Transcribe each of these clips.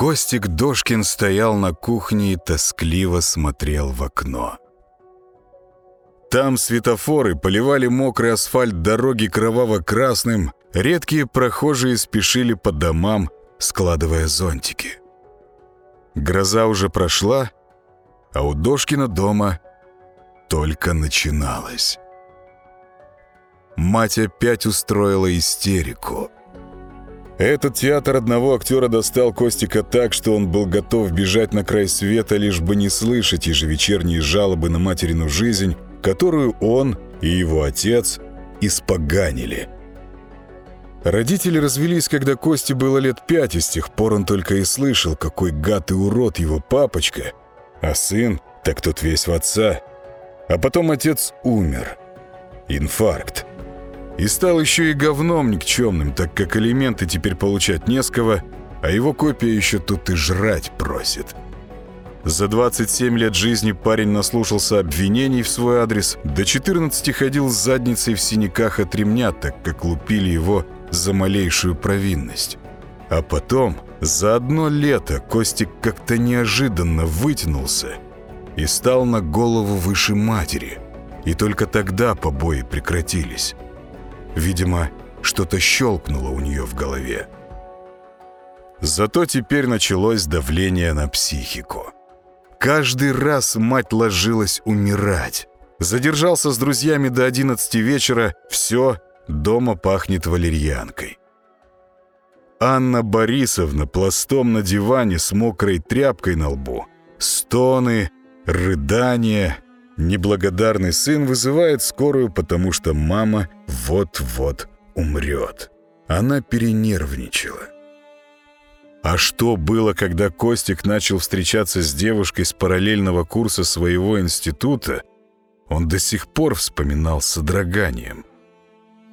Костик Дошкин стоял на кухне и тоскливо смотрел в окно. Там светофоры поливали мокрый асфальт дороги кроваво-красным, редкие прохожие спешили по домам, складывая зонтики. Гроза уже прошла, а у Дошкина дома только начиналась. Мать опять устроила истерику. Этот театр одного актера достал Костика так, что он был готов бежать на край света, лишь бы не слышать ежевечерние жалобы на материну жизнь, которую он и его отец испоганили. Родители развелись, когда Косте было лет пять, и с тех пор он только и слышал, какой гад и урод его папочка, а сын, так тот весь в отца. А потом отец умер. Инфаркт. И стал еще и говном никчемным, так как элементы теперь получать не с кого, а его копия еще тут и жрать просит. За 27 лет жизни парень наслушался обвинений в свой адрес, до 14 ходил с задницей в синяках от ремня, так как лупили его за малейшую провинность. А потом, за одно лето, Костик как-то неожиданно вытянулся и стал на голову выше матери. И только тогда побои прекратились. Видимо, что-то щелкнуло у нее в голове. Зато теперь началось давление на психику. Каждый раз мать ложилась умирать. Задержался с друзьями до 11 вечера, все, дома пахнет валерьянкой. Анна Борисовна пластом на диване с мокрой тряпкой на лбу. Стоны, рыдания. Неблагодарный сын вызывает скорую, потому что мама вот-вот умрет. Она перенервничала. А что было, когда Костик начал встречаться с девушкой с параллельного курса своего института, он до сих пор вспоминал с содроганием.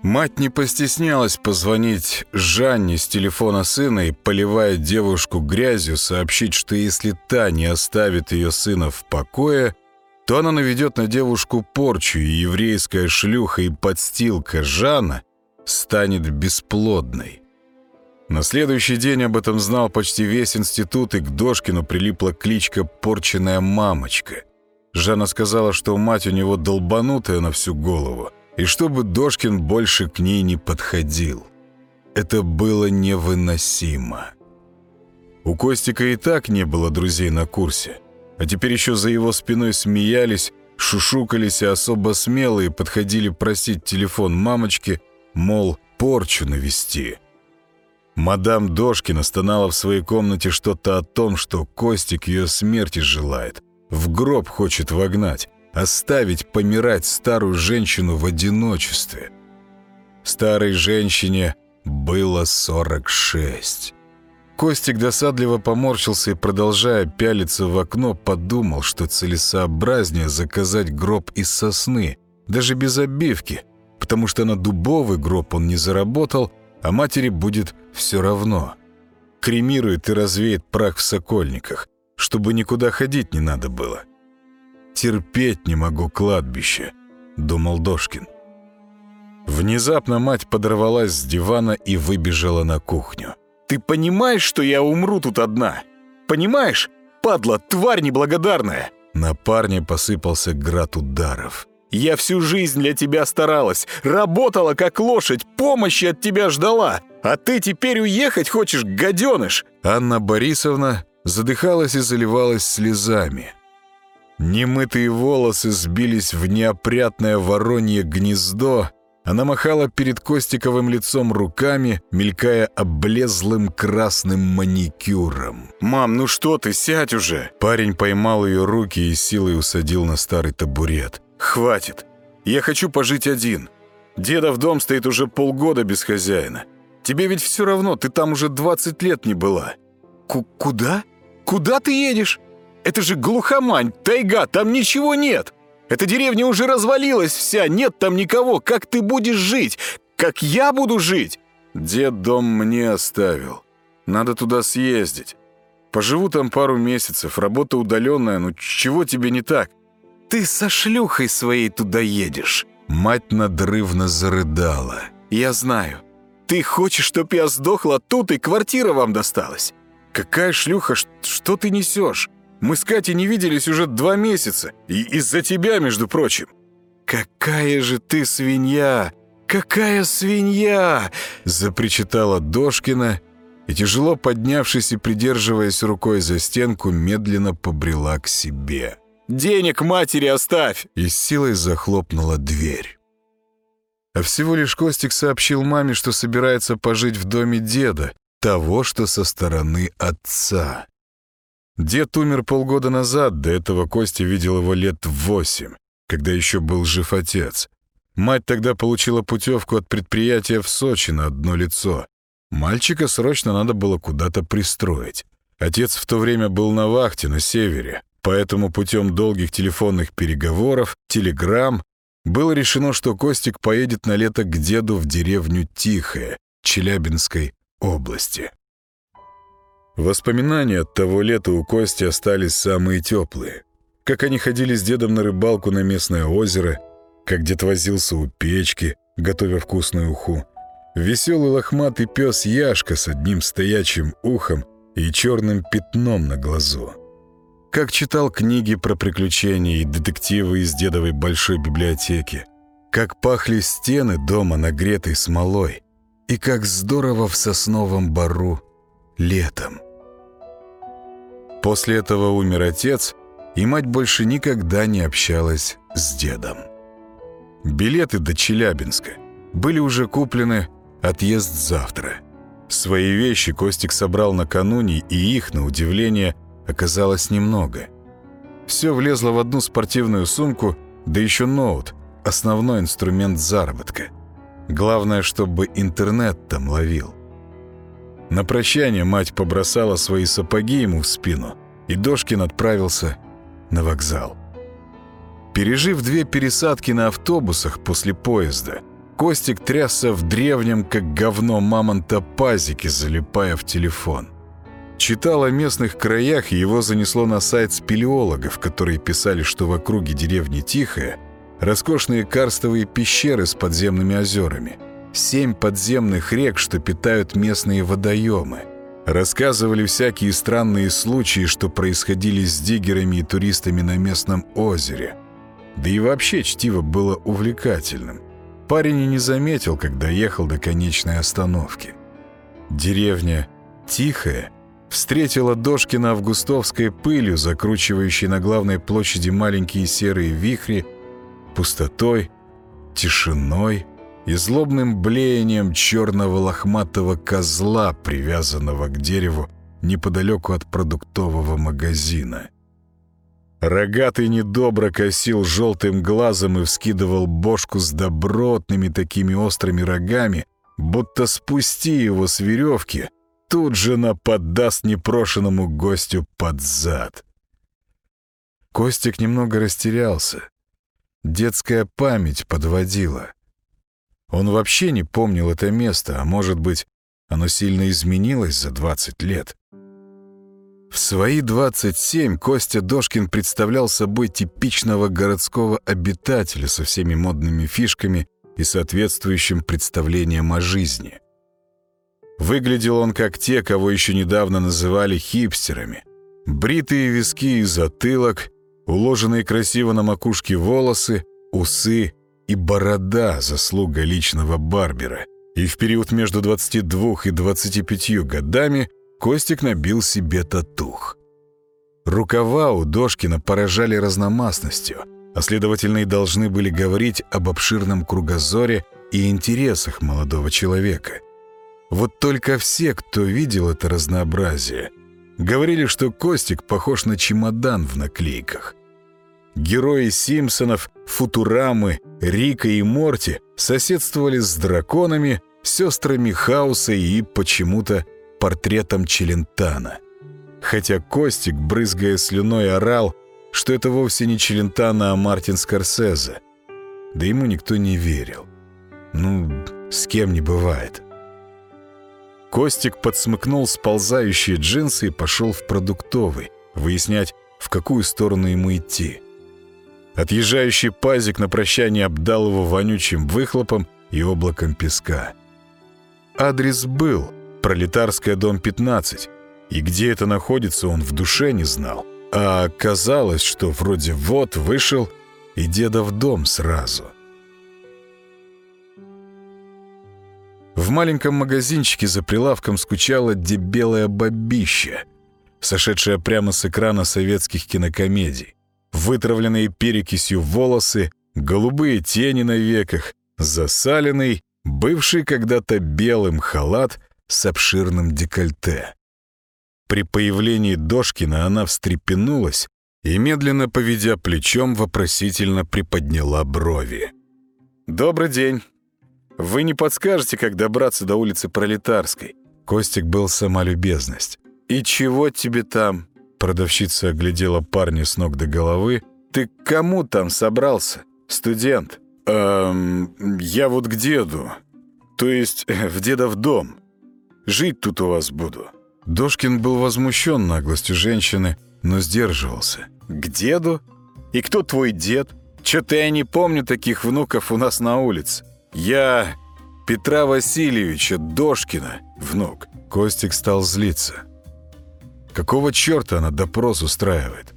Мать не постеснялась позвонить Жанне с телефона сына и, поливая девушку грязью, сообщить, что если та не оставит ее сына в покое, то она наведет на девушку порчу, и еврейская шлюха и подстилка Жанна станет бесплодной. На следующий день об этом знал почти весь институт, и к Дошкину прилипла кличка «Порченная мамочка». Жанна сказала, что мать у него долбанутая на всю голову, и чтобы Дошкин больше к ней не подходил. Это было невыносимо. У Костика и так не было друзей на курсе, а теперь еще за его спиной смеялись, шушукались, и особо смелые подходили просить телефон мамочки, мол, порчу навести – Мадам Дошкина стонала в своей комнате что-то о том, что Костик ее смерти желает, в гроб хочет вогнать, оставить помирать старую женщину в одиночестве. Старой женщине было 46. Костик досадливо поморщился и, продолжая пялиться в окно, подумал, что целесообразнее заказать гроб из сосны, даже без обивки, потому что на дубовый гроб он не заработал, а матери будет все равно. Кремирует и развеет прах в сокольниках, чтобы никуда ходить не надо было. «Терпеть не могу кладбище», — думал Дошкин. Внезапно мать подорвалась с дивана и выбежала на кухню. «Ты понимаешь, что я умру тут одна? Понимаешь? Падла, тварь неблагодарная!» На парня посыпался град ударов. Я всю жизнь для тебя старалась, работала как лошадь, помощи от тебя ждала. А ты теперь уехать хочешь, гаденыш!» Анна Борисовна задыхалась и заливалась слезами. Немытые волосы сбились в неопрятное воронье гнездо, она махала перед Костиковым лицом руками, мелькая облезлым красным маникюром. «Мам, ну что ты, сядь уже!» Парень поймал ее руки и силой усадил на старый табурет. «Хватит. Я хочу пожить один. Дедов дом стоит уже полгода без хозяина. Тебе ведь все равно, ты там уже 20 лет не была». К «Куда? Куда ты едешь? Это же глухомань, тайга, там ничего нет. Эта деревня уже развалилась вся, нет там никого. Как ты будешь жить? Как я буду жить?» «Дед дом мне оставил. Надо туда съездить. Поживу там пару месяцев, работа удаленная, ну чего тебе не так? «Ты со шлюхой своей туда едешь!» Мать надрывно зарыдала. «Я знаю. Ты хочешь, чтоб я сдохла тут и квартира вам досталась? Какая шлюха? Что ты несешь? Мы с Катей не виделись уже два месяца. И из-за тебя, между прочим. Какая же ты свинья! Какая свинья! Запричитала Дошкина и, тяжело поднявшись и придерживаясь рукой за стенку, медленно побрела к себе. «Денег матери оставь!» И с силой захлопнула дверь. А всего лишь Костик сообщил маме, что собирается пожить в доме деда, того, что со стороны отца. Дед умер полгода назад, до этого Костя видел его лет восемь, когда еще был жив отец. Мать тогда получила путевку от предприятия в Сочи на одно лицо. Мальчика срочно надо было куда-то пристроить. Отец в то время был на вахте на севере, поэтому путем долгих телефонных переговоров, телеграмм, было решено, что Костик поедет на лето к деду в деревню Тихое, Челябинской области. Воспоминания от того лета у Кости остались самые теплые. Как они ходили с дедом на рыбалку на местное озеро, как дед возился у печки, готовя вкусную уху. Веселый лохматый пес Яшка с одним стоячим ухом и черным пятном на глазу. Как читал книги про приключения и детективы из дедовой большой библиотеки. Как пахли стены дома нагретой смолой. И как здорово в сосновом бару летом. После этого умер отец, и мать больше никогда не общалась с дедом. Билеты до Челябинска были уже куплены, отъезд завтра. Свои вещи Костик собрал накануне, и их, на удивление, оказалось немного. Все влезло в одну спортивную сумку, да еще ноут, основной инструмент заработка. Главное, чтобы интернет там ловил. На прощание мать побросала свои сапоги ему в спину, и Дошкин отправился на вокзал. Пережив две пересадки на автобусах после поезда, Костик трясся в древнем, как говно мамонта, пазике, залипая в телефон. Читал о местных краях, и его занесло на сайт спелеологов, которые писали, что в округе деревни Тихая роскошные карстовые пещеры с подземными озерами – семь подземных рек, что питают местные водоемы. Рассказывали всякие странные случаи, что происходили с диггерами и туристами на местном озере. Да и вообще чтиво было увлекательным. Парень и не заметил, когда ехал до конечной остановки. Деревня Тихая встретила Дошкина августовской пылью, закручивающей на главной площади маленькие серые вихри, пустотой, тишиной — и злобным блеянием черного лохматого козла, привязанного к дереву неподалеку от продуктового магазина. Рогатый недобро косил желтым глазом и вскидывал бошку с добротными такими острыми рогами, будто спусти его с веревки, тут же нападаст непрошенному гостю под зад. Костик немного растерялся. Детская память подводила. Он вообще не помнил это место, а может быть, оно сильно изменилось за 20 лет. В свои 27 Костя Дошкин представлял собой типичного городского обитателя со всеми модными фишками и соответствующим представлением о жизни. Выглядел он как те, кого еще недавно называли хипстерами. Бритые виски и затылок, уложенные красиво на макушке волосы, усы и борода – заслуга личного Барбера. И в период между 22 и 25 годами Костик набил себе татух. Рукава у Дошкина поражали разномастностью, а следовательно и должны были говорить об обширном кругозоре и интересах молодого человека. Вот только все, кто видел это разнообразие, говорили, что Костик похож на чемодан в наклейках. Герои Симпсонов, Футурамы, Рика и Морти соседствовали с драконами, сестрами Хауса и почему-то портретом Челентана. Хотя Костик, брызгая слюной, орал, что это вовсе не Челентана, а Мартин Скорсезе. Да ему никто не верил. Ну, с кем не бывает. Костик подсмыкнул сползающие джинсы и пошел в продуктовый, выяснять, в какую сторону ему идти. Отъезжающий пазик на прощание обдал его вонючим выхлопом и облаком песка. Адрес был. Пролетарская, дом 15. И где это находится, он в душе не знал. А казалось, что вроде вот вышел и деда в дом сразу. В маленьком магазинчике за прилавком скучала дебелая бабища, сошедшая прямо с экрана советских кинокомедий. Вытравленные перекисью волосы, голубые тени на веках, засаленный, бывший когда-то белым халат с обширным декольте. При появлении Дошкина она встрепенулась и, медленно поведя плечом, вопросительно приподняла брови. «Добрый день. Вы не подскажете, как добраться до улицы Пролетарской?» Костик был сама любезность. «И чего тебе там?» Продавщица оглядела парня с ног до головы. «Ты к кому там собрался? Студент?» «Эм, я вот к деду. То есть в деда в дом. Жить тут у вас буду». Дошкин был возмущен наглостью женщины, но сдерживался. «К деду? И кто твой дед? Чё-то я не помню таких внуков у нас на улице. Я Петра Васильевича Дошкина, внук». Костик стал злиться. Какого черта она допрос устраивает?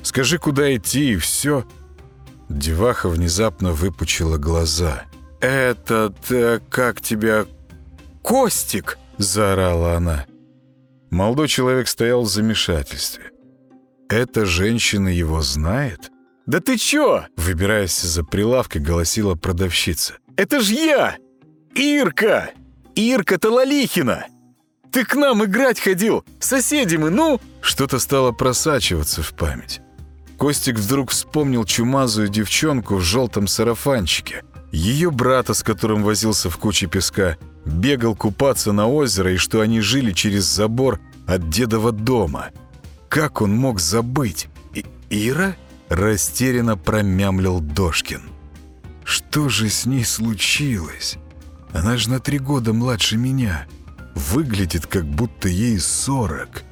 Скажи, куда идти, и все. Деваха внезапно выпучила глаза. «Этот, э, как тебя... Костик!» — заорала она. Молодой человек стоял в замешательстве. «Эта женщина его знает?» «Да ты чё?» — выбираясь за прилавкой, голосила продавщица. «Это ж я! Ирка! Ирка Талалихина! Ты к нам играть ходил! Соседи мы, ну!» Что-то стало просачиваться в память. Костик вдруг вспомнил чумазую девчонку в желтом сарафанчике. Ее брата, с которым возился в куче песка, бегал купаться на озеро и что они жили через забор от дедова дома. Как он мог забыть? И Ира? Растерянно промямлил Дошкин. Что же с ней случилось? Она же на три года младше меня. Выглядит, как будто ей сорок.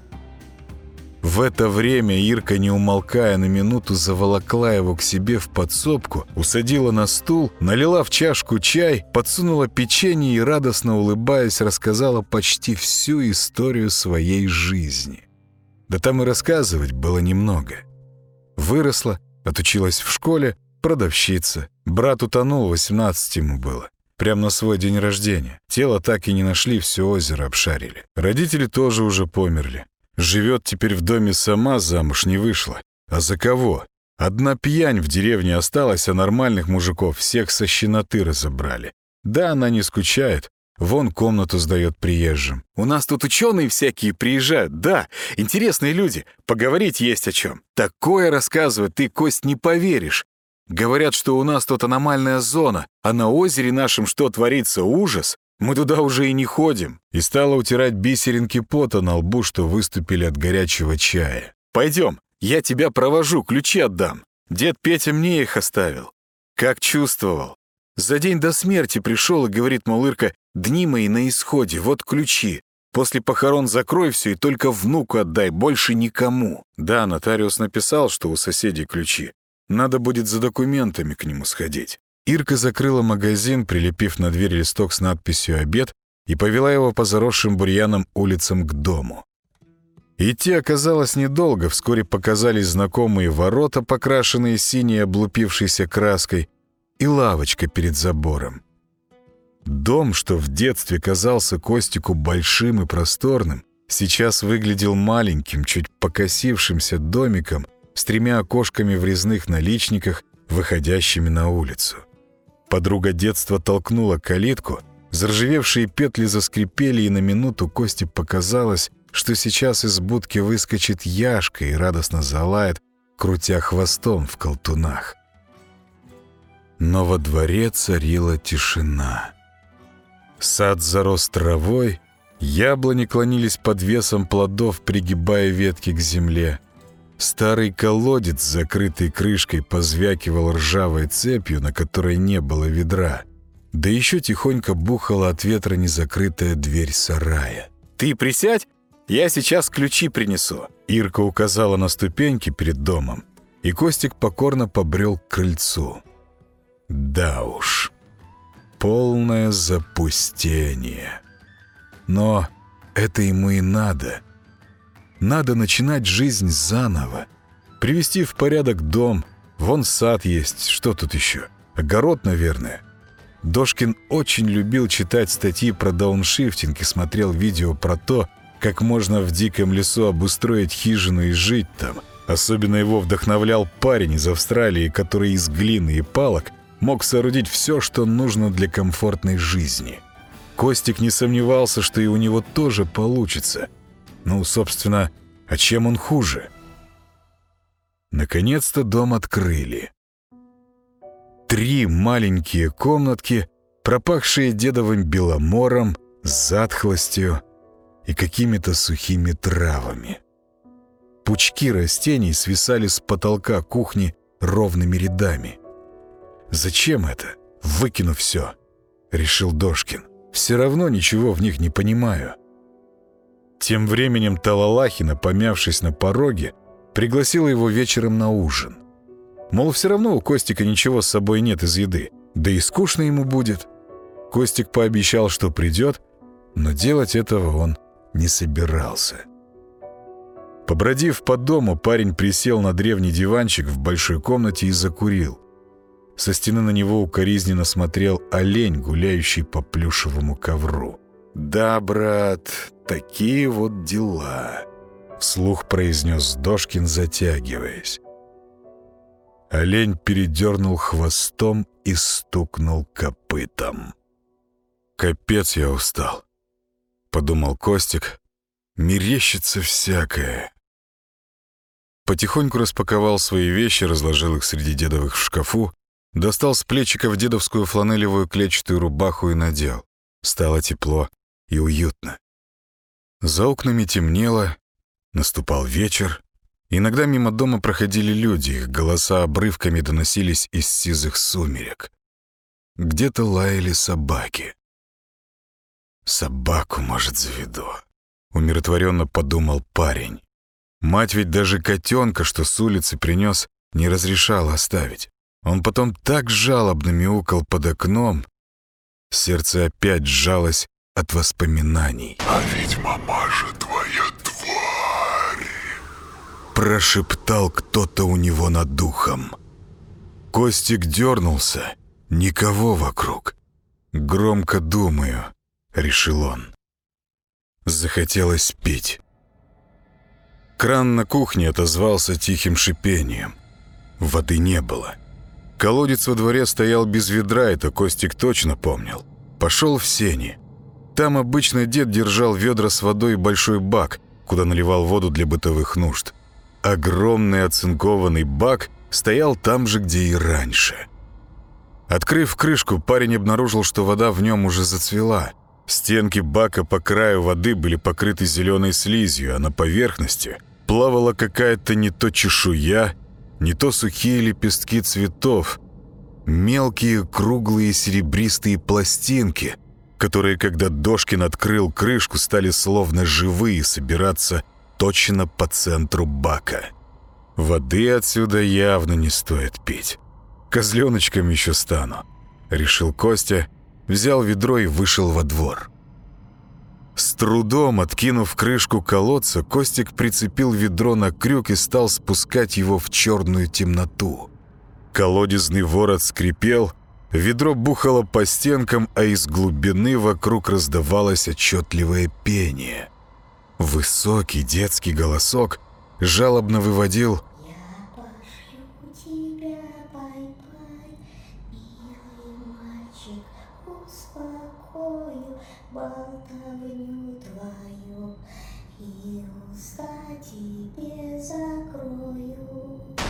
В это время Ирка, не умолкая на минуту, заволокла его к себе в подсобку, усадила на стул, налила в чашку чай, подсунула печенье и, радостно улыбаясь, рассказала почти всю историю своей жизни. Да там и рассказывать было немного. Выросла, отучилась в школе, продавщица. Брат утонул, 18 ему было. Прямо на свой день рождения. Тело так и не нашли, все озеро обшарили. Родители тоже уже померли. Живет теперь в доме сама, замуж не вышла. А за кого? Одна пьянь в деревне осталась, а нормальных мужиков всех со щеноты разобрали. Да, она не скучает. Вон комнату сдает приезжим. У нас тут ученые всякие приезжают, да, интересные люди. Поговорить есть о чем. Такое рассказывать ты, Кость, не поверишь. Говорят, что у нас тут аномальная зона, а на озере нашем что творится, ужас. Мы туда уже и не ходим». И стала утирать бисеринки пота на лбу, что выступили от горячего чая. «Пойдем, я тебя провожу, ключи отдам. Дед Петя мне их оставил. Как чувствовал. За день до смерти пришел и говорит, мол, Ирка, дни мои на исходе, вот ключи. После похорон закрой все и только внуку отдай, больше никому. Да, нотариус написал, что у соседей ключи. Надо будет за документами к нему сходить. Ирка закрыла магазин, прилепив на дверь листок с надписью «Обед» и повела его по заросшим бурьяном улицам к дому. Идти оказалось недолго, вскоре показались знакомые ворота, покрашенные синей облупившейся краской, и лавочка перед забором. Дом, что в детстве казался Костику большим и просторным, сейчас выглядел маленьким, чуть покосившимся домиком с тремя окошками в резных наличниках, выходящими на улицу. Подруга детства толкнула калитку, заржавевшие петли заскрипели, и на минуту Косте показалось, что сейчас из будки выскочит Яшка и радостно залает, крутя хвостом в колтунах. Но во дворе царила тишина. Сад зарос травой, яблони клонились под весом плодов, пригибая ветки к земле. Старый колодец, закрытый крышкой, позвякивал ржавой цепью, на которой не было ведра. Да еще тихонько бухала от ветра незакрытая дверь сарая. «Ты присядь, я сейчас ключи принесу». Ирка указала на ступеньки перед домом, и Костик покорно побрел к крыльцу. Да уж, полное запустение. Но это ему и надо — надо начинать жизнь заново. Привести в порядок дом, вон сад есть, что тут еще? Огород, наверное. Дошкин очень любил читать статьи про дауншифтинг и смотрел видео про то, как можно в диком лесу обустроить хижину и жить там. Особенно его вдохновлял парень из Австралии, который из глины и палок мог соорудить все, что нужно для комфортной жизни. Костик не сомневался, что и у него тоже получится. Ну, собственно, а чем он хуже? Наконец-то дом открыли. Три маленькие комнатки, пропахшие дедовым беломором, затхлостью и какими-то сухими травами. Пучки растений свисали с потолка кухни ровными рядами. «Зачем это? Выкину все», — решил Дошкин. «Все равно ничего в них не понимаю». Тем временем Талалахина, помявшись на пороге, пригласила его вечером на ужин. Мол, все равно у Костика ничего с собой нет из еды, да и скучно ему будет. Костик пообещал, что придет, но делать этого он не собирался. Побродив по дому, парень присел на древний диванчик в большой комнате и закурил. Со стены на него укоризненно смотрел олень, гуляющий по плюшевому ковру. «Да, брат, такие вот дела», — вслух произнес Дошкин, затягиваясь. Олень передернул хвостом и стукнул копытом. «Капец я устал», — подумал Костик. «Мерещится всякое». Потихоньку распаковал свои вещи, разложил их среди дедовых в шкафу, достал с плечиков дедовскую фланелевую клетчатую рубаху и надел. Стало тепло и уютно. За окнами темнело, наступал вечер. Иногда мимо дома проходили люди, их голоса обрывками доносились из сизых сумерек. Где-то лаяли собаки. «Собаку, может, заведу», — умиротворенно подумал парень. Мать ведь даже котенка, что с улицы принес, не разрешала оставить. Он потом так жалобно мяукал под окном. Сердце опять сжалось от воспоминаний. «А ведь мамаша твоя тварь!» Прошептал кто-то у него над духом. Костик дернулся. Никого вокруг. «Громко думаю», — решил он. Захотелось пить. Кран на кухне отозвался тихим шипением. Воды не было. Колодец во дворе стоял без ведра, это Костик точно помнил. Пошел в сени. Там обычно дед держал ведра с водой и большой бак, куда наливал воду для бытовых нужд. Огромный оцинкованный бак стоял там же, где и раньше. Открыв крышку, парень обнаружил, что вода в нем уже зацвела. Стенки бака по краю воды были покрыты зеленой слизью, а на поверхности плавала какая-то не то чешуя, не то сухие лепестки цветов, мелкие круглые серебристые пластинки — которые, когда Дошкин открыл крышку, стали словно живые собираться точно по центру бака. Воды отсюда явно не стоит пить. Козленочком еще стану, решил Костя, взял ведро и вышел во двор. С трудом откинув крышку колодца, Костик прицепил ведро на крюк и стал спускать его в черную темноту. Колодезный ворот скрипел, Ведро бухало по стенкам, а из глубины вокруг раздавалось отчетливое пение. Высокий детский голосок жалобно выводил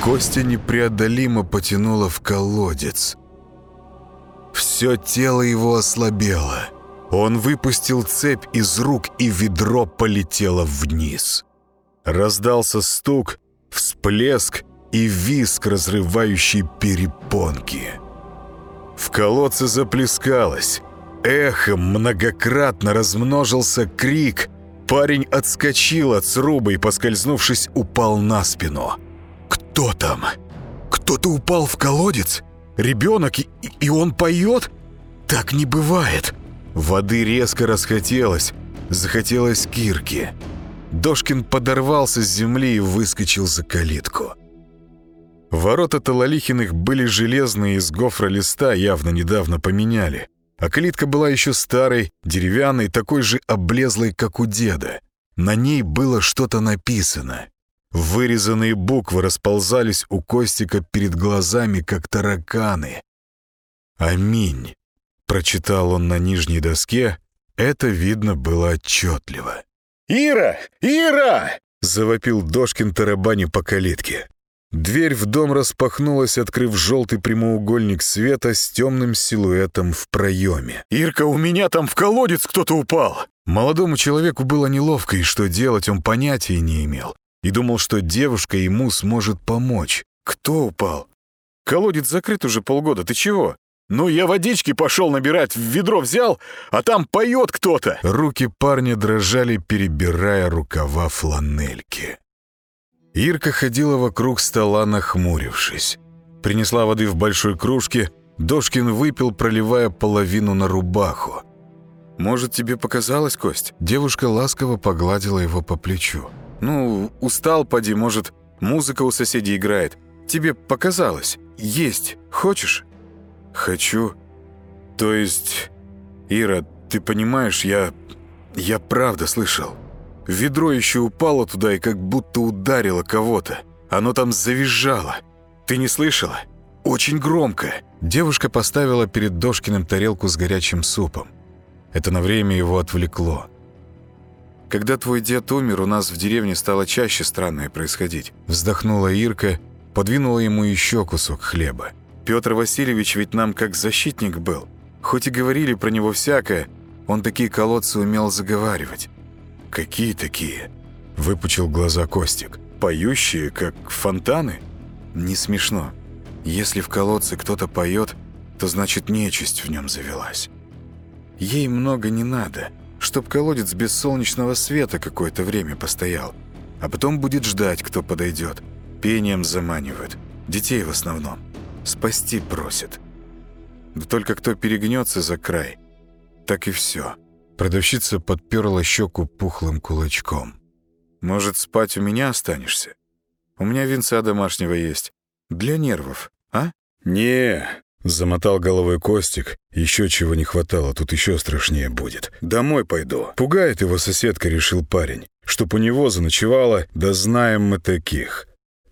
Костя непреодолимо потянуло в колодец – все тело его ослабело. Он выпустил цепь из рук, и ведро полетело вниз. Раздался стук, всплеск и виск, разрывающий перепонки. В колодце заплескалось. Эхом многократно размножился крик. Парень отскочил от сруба и, поскользнувшись, упал на спину. «Кто там? Кто-то упал в колодец?» Ребенок, и, и он поет? Так не бывает. Воды резко расхотелось. Захотелось кирки. Дошкин подорвался с земли и выскочил за калитку. Ворота Талалихиных были железные из гофра листа, явно недавно поменяли. А калитка была еще старой, деревянной, такой же облезлой, как у деда. На ней было что-то написано. Вырезанные буквы расползались у Костика перед глазами, как тараканы. «Аминь», — прочитал он на нижней доске, это видно было отчетливо. «Ира! Ира!» — завопил Дошкин тарабани по калитке. Дверь в дом распахнулась, открыв желтый прямоугольник света с темным силуэтом в проеме. «Ирка, у меня там в колодец кто-то упал!» Молодому человеку было неловко, и что делать он понятия не имел. И думал, что девушка ему сможет помочь. «Кто упал?» «Колодец закрыт уже полгода, ты чего?» «Ну, я водички пошел набирать, в ведро взял, а там поет кто-то!» Руки парня дрожали, перебирая рукава фланельки. Ирка ходила вокруг стола, нахмурившись. Принесла воды в большой кружке, Дошкин выпил, проливая половину на рубаху. «Может, тебе показалось, Кость?» Девушка ласково погладила его по плечу. «Ну, устал, поди, может, музыка у соседей играет. Тебе показалось. Есть. Хочешь?» «Хочу. То есть... Ира, ты понимаешь, я... Я правда слышал. Ведро еще упало туда и как будто ударило кого-то. Оно там завизжало. Ты не слышала? Очень громко». Девушка поставила перед Дошкиным тарелку с горячим супом. Это на время его отвлекло. «Когда твой дед умер, у нас в деревне стало чаще странное происходить». Вздохнула Ирка, подвинула ему еще кусок хлеба. «Петр Васильевич ведь нам как защитник был. Хоть и говорили про него всякое, он такие колодцы умел заговаривать». «Какие такие?» – выпучил глаза Костик. «Поющие, как фонтаны?» «Не смешно. Если в колодце кто-то поет, то значит нечисть в нем завелась. Ей много не надо, чтоб колодец без солнечного света какое-то время постоял. А потом будет ждать, кто подойдет. Пением заманивают. Детей в основном. Спасти просят. Да только кто перегнется за край, так и все. Продавщица подперла щеку пухлым кулачком. «Может, спать у меня останешься? У меня винца домашнего есть. Для нервов, а?» «Не, Замотал головой Костик. Еще чего не хватало, тут еще страшнее будет. Домой пойду. Пугает его соседка, решил парень. Чтоб у него заночевала, да знаем мы таких.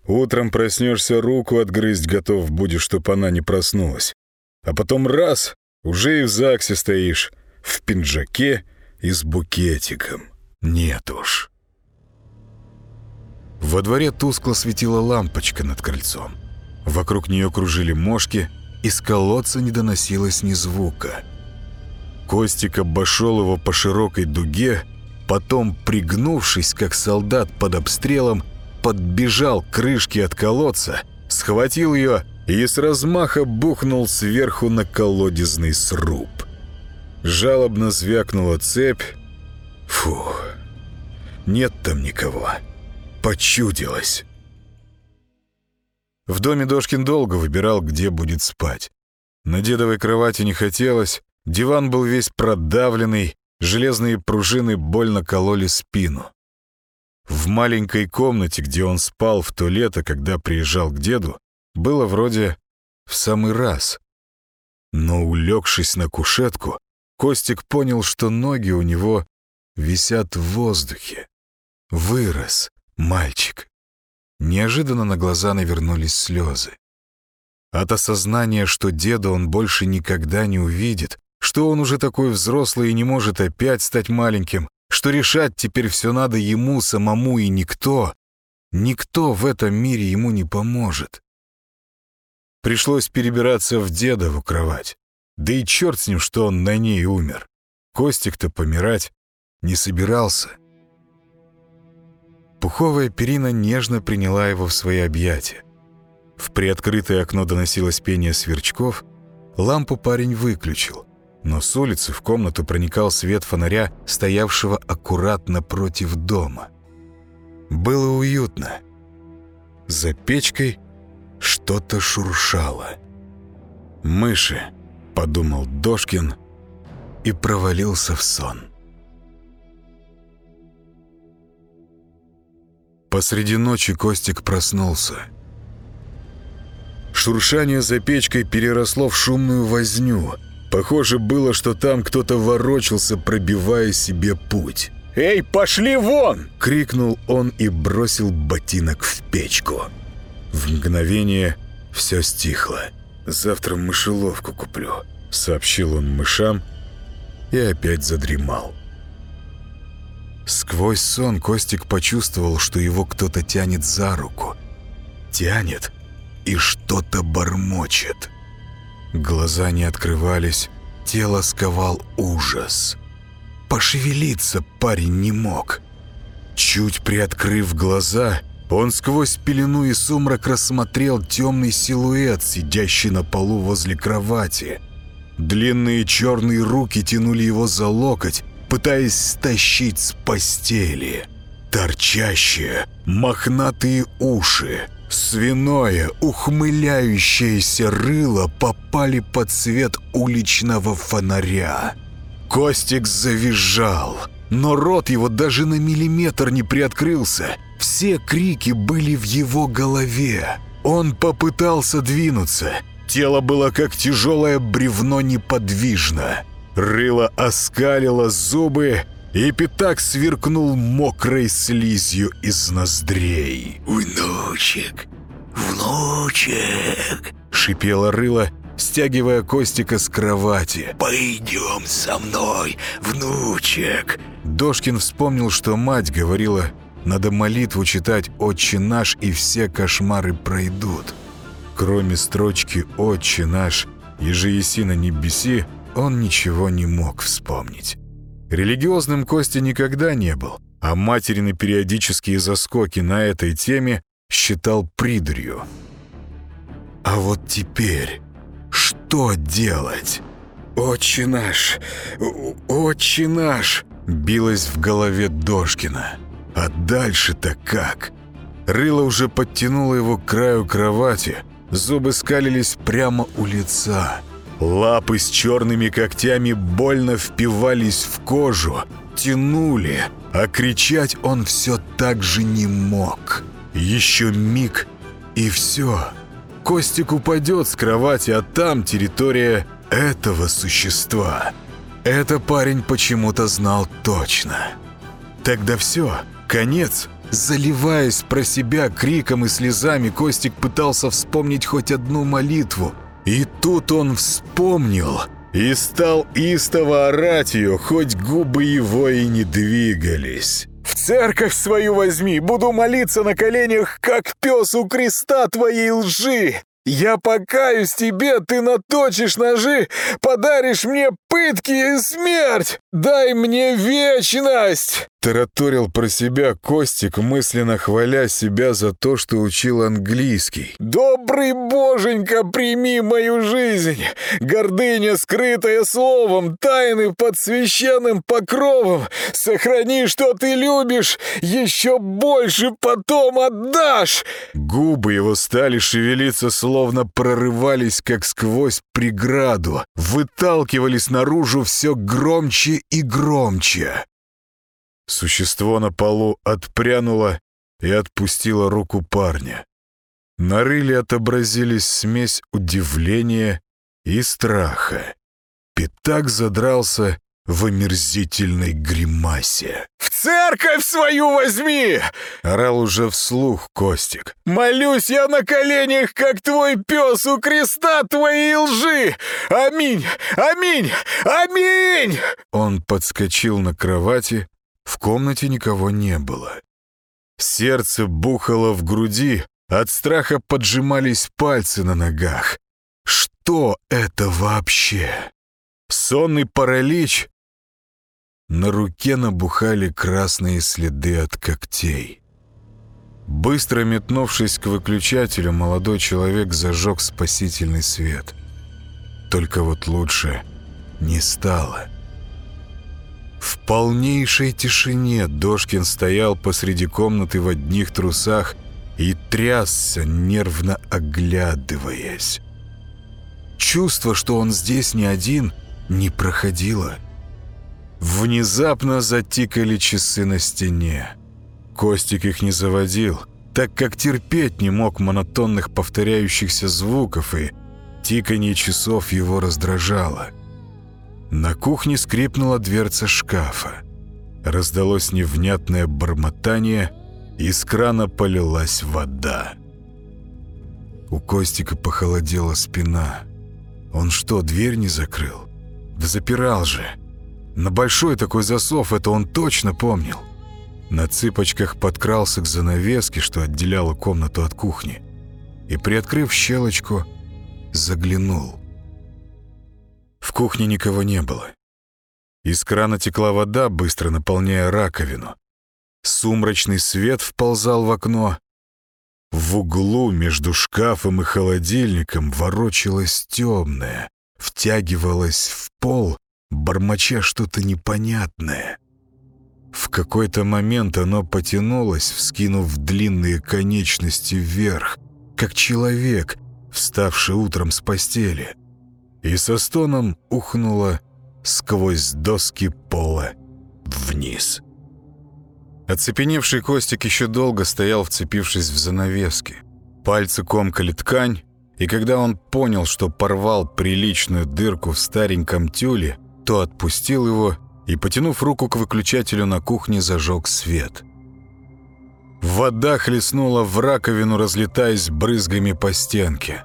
Утром проснешься, руку отгрызть готов будешь, чтоб она не проснулась. А потом раз, уже и в ЗАГСе стоишь, в пинджаке и с букетиком. Нет уж. Во дворе тускло светила лампочка над крыльцом. Вокруг нее кружили мошки, из колодца не доносилось ни звука. Костик обошел его по широкой дуге, потом, пригнувшись, как солдат под обстрелом, подбежал к крышке от колодца, схватил ее и с размаха бухнул сверху на колодезный сруб. Жалобно звякнула цепь. Фух, нет там никого. Почудилось. В доме Дошкин долго выбирал, где будет спать. На дедовой кровати не хотелось, диван был весь продавленный, железные пружины больно кололи спину. В маленькой комнате, где он спал в то лето, когда приезжал к деду, было вроде в самый раз. Но, улегшись на кушетку, Костик понял, что ноги у него висят в воздухе. Вырос мальчик. Неожиданно на глаза навернулись слезы. От осознания, что деда он больше никогда не увидит, что он уже такой взрослый и не может опять стать маленьким, что решать теперь все надо ему самому и никто, никто в этом мире ему не поможет. Пришлось перебираться в дедову кровать. Да и черт с ним, что он на ней умер. Костик-то помирать не собирался. Пуховая перина нежно приняла его в свои объятия. В приоткрытое окно доносилось пение сверчков. Лампу парень выключил, но с улицы в комнату проникал свет фонаря, стоявшего аккуратно против дома. Было уютно. За печкой что-то шуршало. «Мыши», — подумал Дошкин и провалился в сон. Посреди ночи Костик проснулся. Шуршание за печкой переросло в шумную возню. Похоже было, что там кто-то ворочался, пробивая себе путь. «Эй, пошли вон!» — крикнул он и бросил ботинок в печку. В мгновение все стихло. «Завтра мышеловку куплю», — сообщил он мышам и опять задремал. Сквозь сон Костик почувствовал, что его кто-то тянет за руку. Тянет и что-то бормочет. Глаза не открывались, тело сковал ужас. Пошевелиться парень не мог. Чуть приоткрыв глаза, он сквозь пелену и сумрак рассмотрел темный силуэт, сидящий на полу возле кровати. Длинные черные руки тянули его за локоть, пытаясь стащить с постели. Торчащие, мохнатые уши, свиное, ухмыляющееся рыло попали под свет уличного фонаря. Костик завизжал, но рот его даже на миллиметр не приоткрылся. Все крики были в его голове. Он попытался двинуться. Тело было как тяжелое бревно неподвижно. Рыло оскалило зубы, и пятак сверкнул мокрой слизью из ноздрей. «Внучек, внучек!» — шипело рыло, стягивая Костика с кровати. «Пойдем со мной, внучек!» Дошкин вспомнил, что мать говорила, надо молитву читать «Отче наш» и все кошмары пройдут. Кроме строчки «Отче наш» «Еже еси на небеси» он ничего не мог вспомнить. Религиозным Костя никогда не был, а материны периодические заскоки на этой теме считал придурью. А вот теперь что делать? «Отче наш! Отче наш!» билось в голове Дошкина. А дальше-то как? Рыло уже подтянуло его к краю кровати, зубы скалились прямо у лица. Лапы с черными когтями больно впивались в кожу, тянули, а кричать он все так же не мог. Еще миг, и все. Костик упадет с кровати, а там территория этого существа. Это парень почему-то знал точно. Тогда все, конец. Заливаясь про себя криком и слезами, Костик пытался вспомнить хоть одну молитву – и тут он вспомнил и стал истово орать ее, хоть губы его и не двигались. «В церковь свою возьми, буду молиться на коленях, как пес у креста твоей лжи! Я покаюсь тебе, ты наточишь ножи, подаришь мне пытки и смерть! Дай мне вечность!» Тараторил про себя Костик, мысленно хваля себя за то, что учил английский. «Добрый боженька, прими мою жизнь! Гордыня, скрытая словом, тайны под священным покровом! Сохрани, что ты любишь, еще больше потом отдашь!» Губы его стали шевелиться, словно прорывались, как сквозь преграду, выталкивались наружу все громче и громче. Существо на полу отпрянуло и отпустило руку парня. На рыле отобразились смесь удивления и страха. Пятак задрался в омерзительной гримасе. «В церковь свою возьми!» — орал уже вслух Костик. «Молюсь я на коленях, как твой пес у креста твоей лжи! Аминь! Аминь! Аминь!» Он подскочил на кровати, в комнате никого не было. Сердце бухало в груди, от страха поджимались пальцы на ногах. Что это вообще? Сонный паралич? На руке набухали красные следы от когтей. Быстро метнувшись к выключателю, молодой человек зажег спасительный свет. Только вот лучше не стало. В полнейшей тишине Дошкин стоял посреди комнаты в одних трусах и трясся, нервно оглядываясь. Чувство, что он здесь не один, не проходило. Внезапно затикали часы на стене. Костик их не заводил, так как терпеть не мог монотонных повторяющихся звуков, и тиканье часов его раздражало. На кухне скрипнула дверца шкафа. Раздалось невнятное бормотание, из крана полилась вода. У Костика похолодела спина. Он что, дверь не закрыл? Да запирал же. На большой такой засов это он точно помнил. На цыпочках подкрался к занавеске, что отделяла комнату от кухни, и, приоткрыв щелочку, заглянул. В кухне никого не было. Из крана текла вода, быстро наполняя раковину. Сумрачный свет вползал в окно. В углу между шкафом и холодильником ворочалось темное, втягивалось в пол, бормоча что-то непонятное. В какой-то момент оно потянулось, вскинув длинные конечности вверх, как человек, вставший утром с постели, и со стоном ухнуло сквозь доски пола вниз. Оцепеневший Костик еще долго стоял, вцепившись в занавески. Пальцы комкали ткань, и когда он понял, что порвал приличную дырку в стареньком тюле, то отпустил его и, потянув руку к выключателю на кухне, зажег свет. Вода хлестнула в раковину, разлетаясь брызгами по стенке.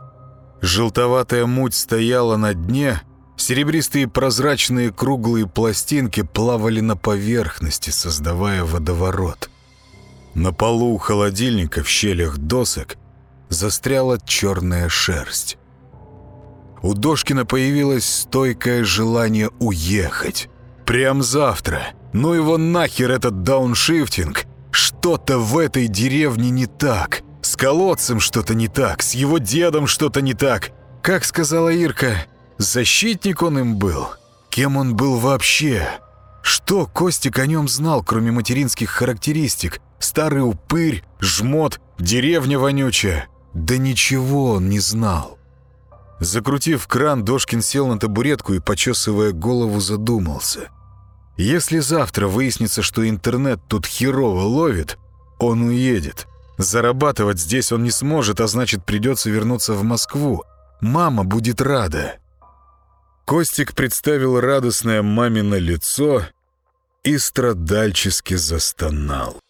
Желтоватая муть стояла на дне, серебристые прозрачные круглые пластинки плавали на поверхности, создавая водоворот. На полу у холодильника в щелях досок застряла черная шерсть. У Дошкина появилось стойкое желание уехать. Прям завтра. Ну его нахер этот дауншифтинг. Что-то в этой деревне не так. Колодцем что-то не так, с его дедом что-то не так. Как сказала Ирка, защитник он им был. Кем он был вообще? Что Костик о нем знал, кроме материнских характеристик? Старый упырь, жмот, деревня вонючая. Да ничего он не знал. Закрутив кран, Дошкин сел на табуретку и, почесывая голову, задумался. Если завтра выяснится, что интернет тут херово ловит, он уедет. Зарабатывать здесь он не сможет, а значит, придется вернуться в Москву. Мама будет рада. Костик представил радостное мамино лицо и страдальчески застонал.